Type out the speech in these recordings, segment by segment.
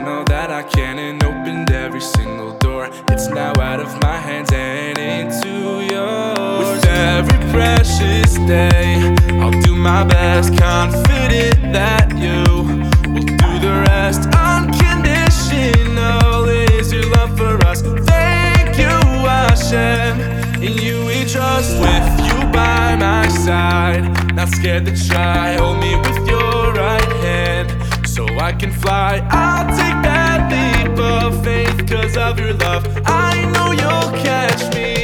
I know that I can and opened every single door. It's now out of my hands and into yours. With every precious day, I'll do my best, confident that you will do the rest. Unconditional is your love for us. Thank you, Hashem. In you we trust. With you by my side, not scared to try. Hold me with your I can fly. I'll take that leap of faith cause of your love. I know you'll catch me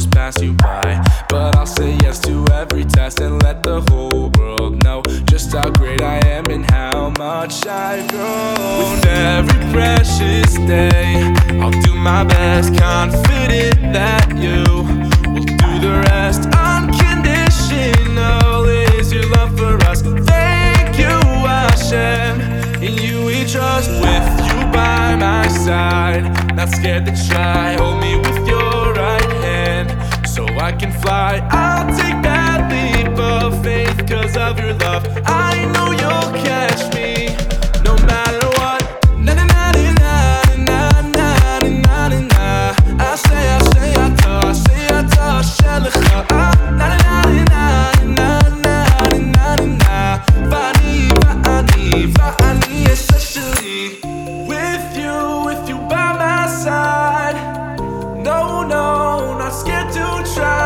just pass you by. But I'll say yes to every test and let the whole world know just how great I am and how much I've grown. With every precious day, I'll do my best, confident that you will do the rest. Unconditional is your love for us. Thank you, Hashem. In you we trust, with you by my side. Not scared to try, hold me with your can fly. I'll take that leap of faith cause of your love. I know you'll catch me no matter what. Na na na na na na na na na. I say, I say, I talk, I say, I talk, shelecha. Na na na na na na na na essentially. With you, with you by my side. No, no, not scared to try.